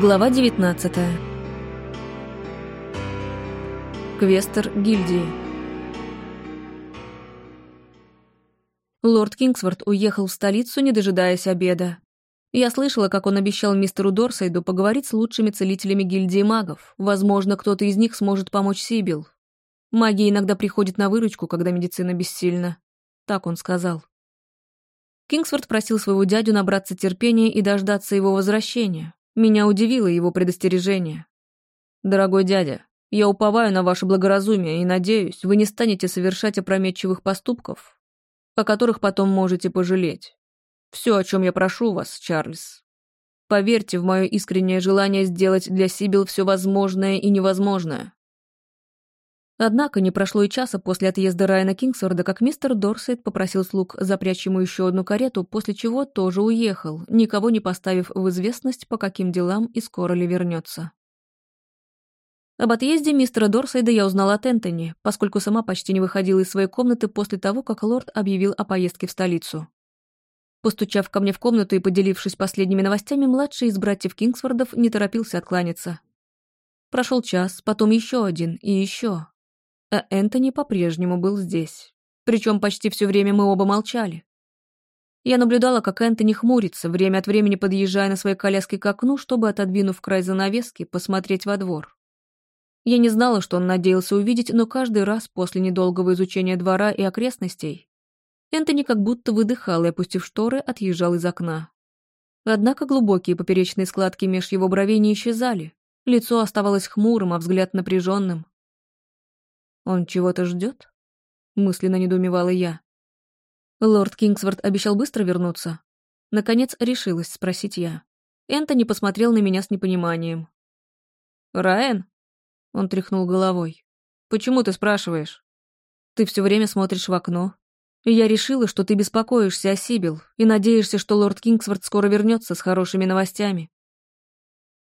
Глава 19 Квестер гильдии Лорд Кингсворт уехал в столицу, не дожидаясь обеда. Я слышала, как он обещал мистеру Дорсайду поговорить с лучшими целителями гильдии магов. Возможно, кто-то из них сможет помочь Сибил. Магия иногда приходит на выручку, когда медицина бессильна. Так он сказал. Кингсворт просил своего дядю набраться терпения и дождаться его возвращения. Меня удивило его предостережение. «Дорогой дядя, я уповаю на ваше благоразумие и надеюсь, вы не станете совершать опрометчивых поступков, о которых потом можете пожалеть. Все, о чем я прошу вас, Чарльз. Поверьте в мое искреннее желание сделать для Сибил все возможное и невозможное. Однако не прошло и часа после отъезда Райана Кингсворда, как мистер Дорсет попросил слуг запрячь ему еще одну карету, после чего тоже уехал, никого не поставив в известность, по каким делам и скоро ли вернется. Об отъезде мистера Дорсейда я узнала от Энтони, поскольку сама почти не выходила из своей комнаты после того, как лорд объявил о поездке в столицу. Постучав ко мне в комнату и поделившись последними новостями, младший из братьев Кингсвордов не торопился откланяться. Прошел час, потом еще один и еще, а Энтони по-прежнему был здесь. Причем почти все время мы оба молчали. Я наблюдала, как Энтони хмурится, время от времени подъезжая на своей коляске к окну, чтобы, отодвинув край занавески, посмотреть во двор. Я не знала, что он надеялся увидеть, но каждый раз после недолгого изучения двора и окрестностей Энтони как будто выдыхал и, опустив шторы, отъезжал из окна. Однако глубокие поперечные складки меж его бровей не исчезали. Лицо оставалось хмурым, а взгляд напряженным. «Он чего-то ждет?» — мысленно недоумевала я. Лорд Кингсворт обещал быстро вернуться. Наконец решилась спросить я. Энтони посмотрел на меня с непониманием. «Райан?» — он тряхнул головой. «Почему ты спрашиваешь? Ты все время смотришь в окно. Я решила, что ты беспокоишься о Сибил и надеешься, что лорд Кингсворт скоро вернется с хорошими новостями».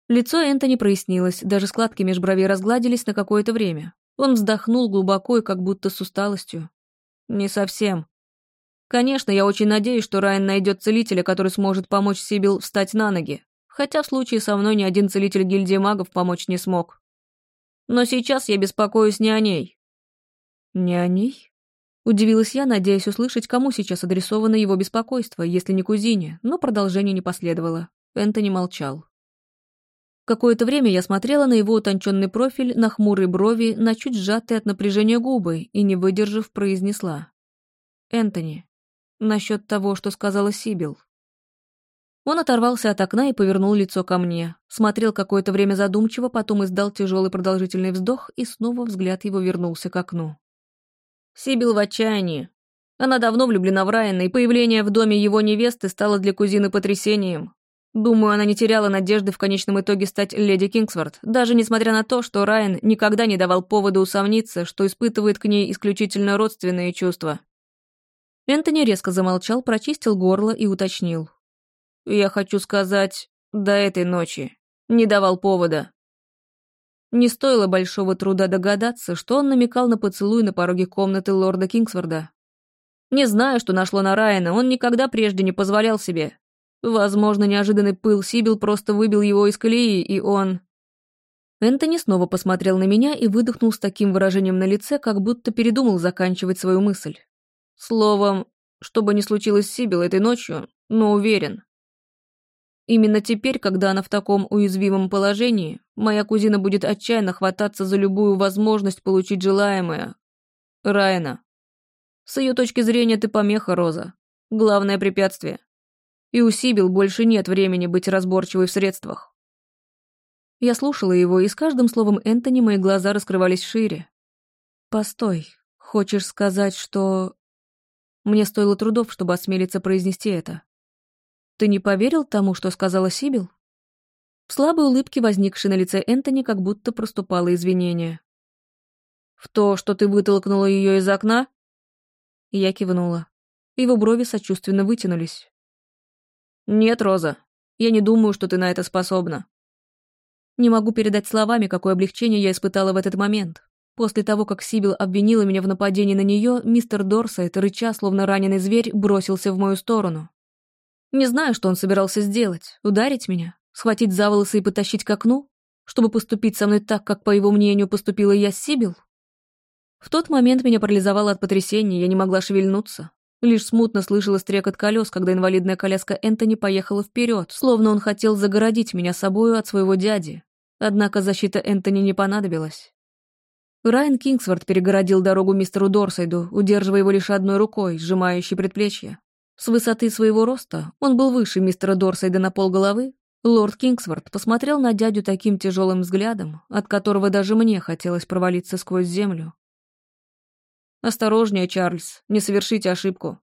Лицо Энтони прояснилось, даже складки меж бровей разгладились на какое-то время. Он вздохнул глубоко и как будто с усталостью. «Не совсем. Конечно, я очень надеюсь, что Райан найдет целителя, который сможет помочь Сибил встать на ноги, хотя в случае со мной ни один целитель гильдии магов помочь не смог. Но сейчас я беспокоюсь не о ней». «Не о ней?» Удивилась я, надеясь услышать, кому сейчас адресовано его беспокойство, если не кузине, но продолжение не последовало. Энтони молчал. Какое-то время я смотрела на его утонченный профиль, на хмурые брови, на чуть сжатые от напряжения губы и, не выдержав, произнесла. «Энтони, насчет того, что сказала Сибил». Он оторвался от окна и повернул лицо ко мне. Смотрел какое-то время задумчиво, потом издал тяжелый продолжительный вздох, и снова взгляд его вернулся к окну. Сибил в отчаянии. Она давно влюблена в Райана, и появление в доме его невесты стало для кузины потрясением. Думаю, она не теряла надежды в конечном итоге стать леди Кингсворт, даже несмотря на то, что Райан никогда не давал повода усомниться, что испытывает к ней исключительно родственные чувства. Энтони резко замолчал, прочистил горло и уточнил. «Я хочу сказать, до этой ночи. Не давал повода». Не стоило большого труда догадаться, что он намекал на поцелуй на пороге комнаты лорда Кингсворда. Не знаю, что нашло на Райана, он никогда прежде не позволял себе, Возможно, неожиданный пыл Сибил просто выбил его из колеи, и он... Энтони снова посмотрел на меня и выдохнул с таким выражением на лице, как будто передумал заканчивать свою мысль. Словом, что бы ни случилось с Сибил этой ночью, но уверен. Именно теперь, когда она в таком уязвимом положении, моя кузина будет отчаянно хвататься за любую возможность получить желаемое. Райана. С ее точки зрения ты помеха, Роза. Главное препятствие и у Сибил больше нет времени быть разборчивой в средствах. Я слушала его, и с каждым словом Энтони мои глаза раскрывались шире. «Постой, хочешь сказать, что...» Мне стоило трудов, чтобы осмелиться произнести это. «Ты не поверил тому, что сказала Сибил?» В слабой улыбке, возникшей на лице Энтони, как будто проступало извинение. «В то, что ты вытолкнула ее из окна?» Я кивнула. Его брови сочувственно вытянулись. «Нет, Роза, я не думаю, что ты на это способна». Не могу передать словами, какое облегчение я испытала в этот момент. После того, как Сибил обвинила меня в нападении на нее, мистер Дорсайт, рыча, словно раненый зверь, бросился в мою сторону. Не знаю, что он собирался сделать, ударить меня, Схватить за волосы и потащить к окну? Чтобы поступить со мной так, как, по его мнению, поступила я с Сибил? В тот момент меня парализовало от потрясения, я не могла шевельнуться. Лишь смутно слышала стрекот колес, когда инвалидная коляска Энтони поехала вперед, словно он хотел загородить меня собою от своего дяди. Однако защита Энтони не понадобилась. Райан Кингсворт перегородил дорогу мистеру Дорсайду, удерживая его лишь одной рукой, сжимающей предплечье. С высоты своего роста он был выше мистера Дорсайда на полголовы. Лорд Кингсворт посмотрел на дядю таким тяжелым взглядом, от которого даже мне хотелось провалиться сквозь землю. «Осторожнее, Чарльз, не совершите ошибку».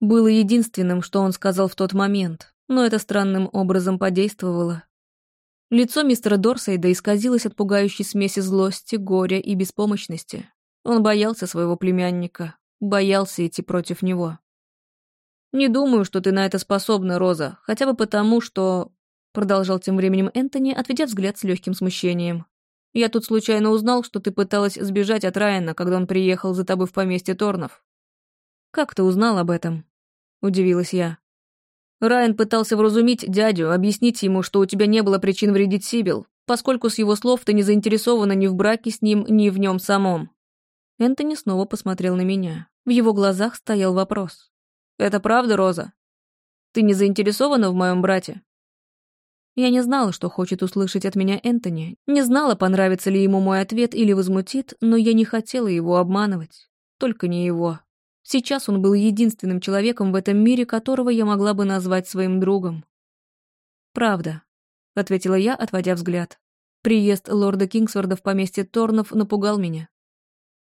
Было единственным, что он сказал в тот момент, но это странным образом подействовало. Лицо мистера Дорсейда исказилось от пугающей смеси злости, горя и беспомощности. Он боялся своего племянника, боялся идти против него. «Не думаю, что ты на это способна, Роза, хотя бы потому, что...» Продолжал тем временем Энтони, отведя взгляд с легким смущением. Я тут случайно узнал, что ты пыталась сбежать от Райана, когда он приехал за тобой в поместье Торнов. Как ты узнал об этом? Удивилась я. Райан пытался вразумить дядю, объяснить ему, что у тебя не было причин вредить Сибил, поскольку с его слов ты не заинтересована ни в браке с ним, ни в нем самом. Энтони снова посмотрел на меня. В его глазах стоял вопрос. «Это правда, Роза? Ты не заинтересована в моем брате?» Я не знала, что хочет услышать от меня Энтони, не знала, понравится ли ему мой ответ или возмутит, но я не хотела его обманывать. Только не его. Сейчас он был единственным человеком в этом мире, которого я могла бы назвать своим другом. «Правда», — ответила я, отводя взгляд. Приезд лорда Кингсворда в поместье Торнов напугал меня.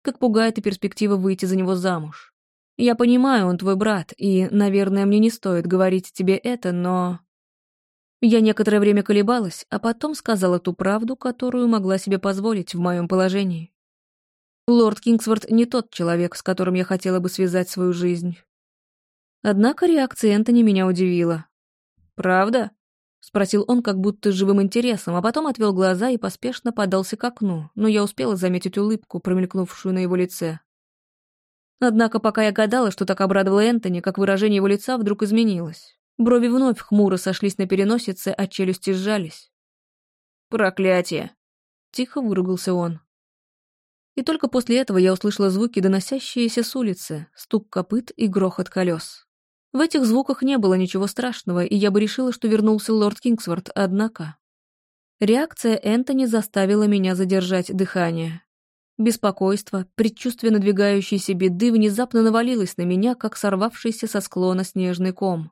Как пугает и перспектива выйти за него замуж. Я понимаю, он твой брат, и, наверное, мне не стоит говорить тебе это, но... Я некоторое время колебалась, а потом сказала ту правду, которую могла себе позволить в моем положении. Лорд Кингсворт не тот человек, с которым я хотела бы связать свою жизнь. Однако реакция Энтони меня удивила. «Правда?» — спросил он как будто с живым интересом, а потом отвел глаза и поспешно подался к окну, но я успела заметить улыбку, промелькнувшую на его лице. Однако пока я гадала, что так обрадовало Энтони, как выражение его лица вдруг изменилось. Брови вновь хмуро сошлись на переносице, а челюсти сжались. «Проклятие!» — тихо выругался он. И только после этого я услышала звуки, доносящиеся с улицы, стук копыт и грохот колес. В этих звуках не было ничего страшного, и я бы решила, что вернулся лорд Кингсворт, однако... Реакция Энтони заставила меня задержать дыхание. Беспокойство, предчувствие надвигающейся беды внезапно навалилось на меня, как сорвавшийся со склона снежный ком.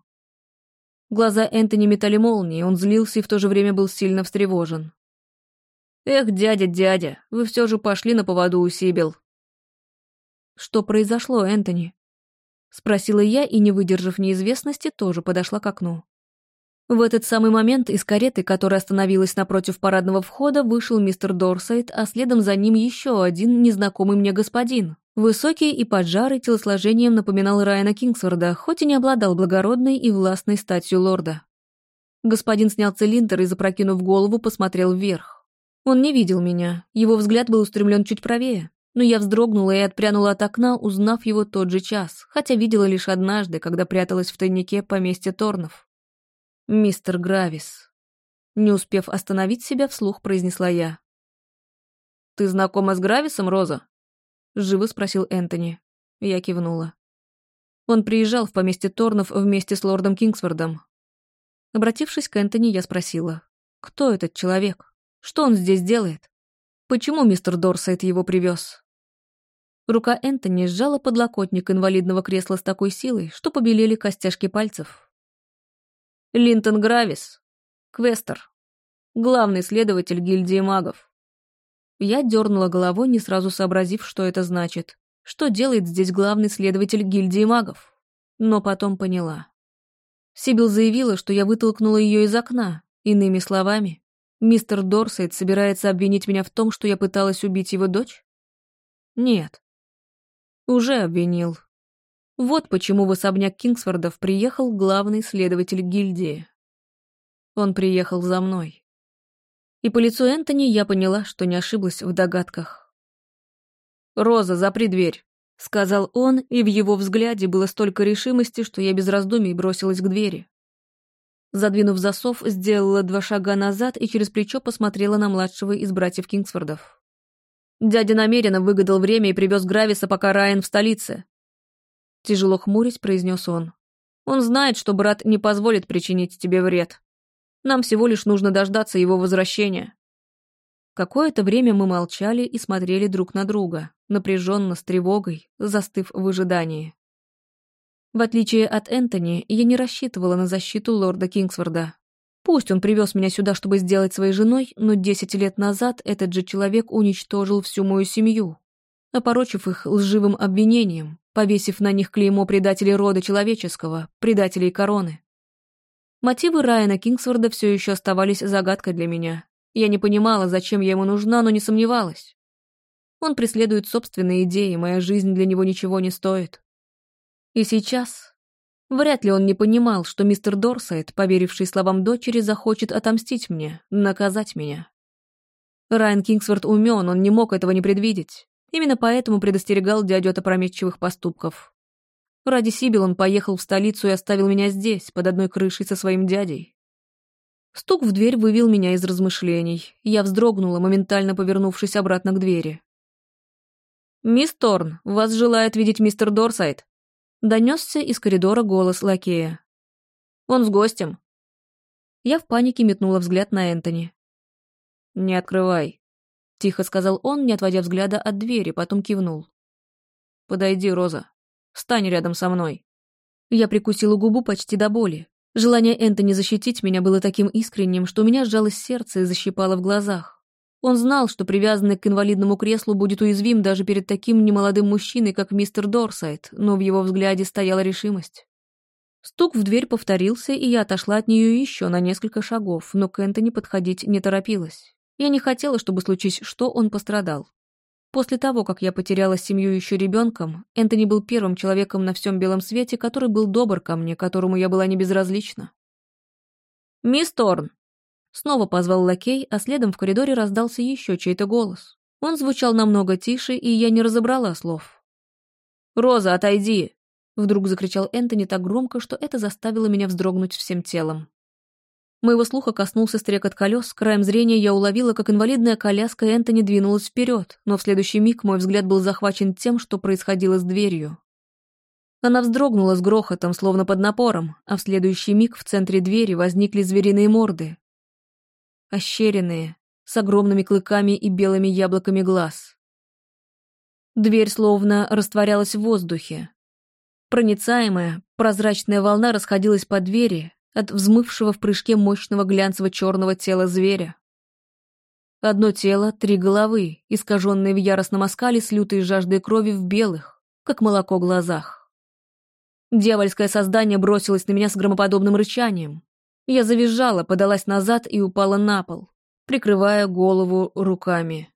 Глаза Энтони метали молнии, он злился и в то же время был сильно встревожен. «Эх, дядя, дядя, вы все же пошли на поводу у Сибил». «Что произошло, Энтони?» Спросила я и, не выдержав неизвестности, тоже подошла к окну. В этот самый момент из кареты, которая остановилась напротив парадного входа, вышел мистер Дорсайт, а следом за ним еще один незнакомый мне господин. Высокий и поджарый телосложением напоминал Райана Кингсворда, хоть и не обладал благородной и властной статью лорда. Господин снял цилиндр и, запрокинув голову, посмотрел вверх. Он не видел меня, его взгляд был устремлен чуть правее, но я вздрогнула и отпрянула от окна, узнав его тот же час, хотя видела лишь однажды, когда пряталась в тайнике поместья Торнов. «Мистер Гравис». Не успев остановить себя, вслух произнесла я. «Ты знакома с Грависом, Роза?» Живо спросил Энтони. Я кивнула. Он приезжал в поместье Торнов вместе с лордом Кингсвордом. Обратившись к Энтони, я спросила, кто этот человек? Что он здесь делает? Почему мистер Дорсайт его привез? Рука Энтони сжала подлокотник инвалидного кресла с такой силой, что побелели костяшки пальцев, Линтон Гравис, Квестер, главный следователь гильдии магов. Я дернула головой, не сразу сообразив, что это значит. Что делает здесь главный следователь гильдии магов? Но потом поняла. Сибил заявила, что я вытолкнула ее из окна. Иными словами, мистер Дорсейт собирается обвинить меня в том, что я пыталась убить его дочь? Нет. Уже обвинил. Вот почему в особняк Кингсфордов приехал главный следователь гильдии. Он приехал за мной. И по лицу Энтони я поняла, что не ошиблась в догадках. «Роза, запри дверь», — сказал он, и в его взгляде было столько решимости, что я без раздумий бросилась к двери. Задвинув засов, сделала два шага назад и через плечо посмотрела на младшего из братьев Кингсфордов. Дядя намеренно выгадал время и привез Грависа, пока Райан в столице. Тяжело хмурясь, произнес он. Он знает, что брат не позволит причинить тебе вред. Нам всего лишь нужно дождаться его возвращения. Какое-то время мы молчали и смотрели друг на друга, напряженно, с тревогой, застыв в ожидании. В отличие от Энтони, я не рассчитывала на защиту лорда Кингсворда. Пусть он привез меня сюда, чтобы сделать своей женой, но десять лет назад этот же человек уничтожил всю мою семью, опорочив их лживым обвинением, повесив на них клеймо предателей рода человеческого, предателей короны. Мотивы Райана Кингсворда все еще оставались загадкой для меня. Я не понимала, зачем я ему нужна, но не сомневалась. Он преследует собственные идеи, моя жизнь для него ничего не стоит. И сейчас... Вряд ли он не понимал, что мистер Дорсайт, поверивший словам дочери, захочет отомстить мне, наказать меня. Райан Кингсворт умен, он не мог этого не предвидеть. Именно поэтому предостерегал дядю от опрометчивых поступков. Ради Сибил он поехал в столицу и оставил меня здесь, под одной крышей со своим дядей. Стук в дверь вывел меня из размышлений. Я вздрогнула, моментально повернувшись обратно к двери. «Мисс Торн, вас желает видеть мистер Дорсайт», Донесся из коридора голос лакея. «Он с гостем». Я в панике метнула взгляд на Энтони. «Не открывай», — тихо сказал он, не отводя взгляда от двери, потом кивнул. «Подойди, Роза. Стань рядом со мной». Я прикусила губу почти до боли. Желание Энтони защитить меня было таким искренним, что у меня сжалось сердце и защипало в глазах. Он знал, что привязанный к инвалидному креслу будет уязвим даже перед таким немолодым мужчиной, как мистер Дорсайт, но в его взгляде стояла решимость. Стук в дверь повторился, и я отошла от нее еще на несколько шагов, но к Энтони подходить не торопилась. Я не хотела, чтобы случись что, он пострадал. После того, как я потеряла семью еще ребенком, Энтони был первым человеком на всем белом свете, который был добр ко мне, которому я была не безразлична. «Мисс Торн!» Снова позвал лакей, а следом в коридоре раздался еще чей-то голос. Он звучал намного тише, и я не разобрала слов. «Роза, отойди!» Вдруг закричал Энтони так громко, что это заставило меня вздрогнуть всем телом. Моего слуха коснулся стрекот колес, краем зрения я уловила, как инвалидная коляска Энтони двинулась вперед, но в следующий миг мой взгляд был захвачен тем, что происходило с дверью. Она вздрогнула с грохотом, словно под напором, а в следующий миг в центре двери возникли звериные морды, ощеренные, с огромными клыками и белыми яблоками глаз. Дверь словно растворялась в воздухе. Проницаемая, прозрачная волна расходилась по двери от взмывшего в прыжке мощного глянцево-черного тела зверя. Одно тело, три головы, искаженные в яростном оскале с лютой жаждой крови в белых, как молоко глазах. Дьявольское создание бросилось на меня с громоподобным рычанием. Я завизжала, подалась назад и упала на пол, прикрывая голову руками.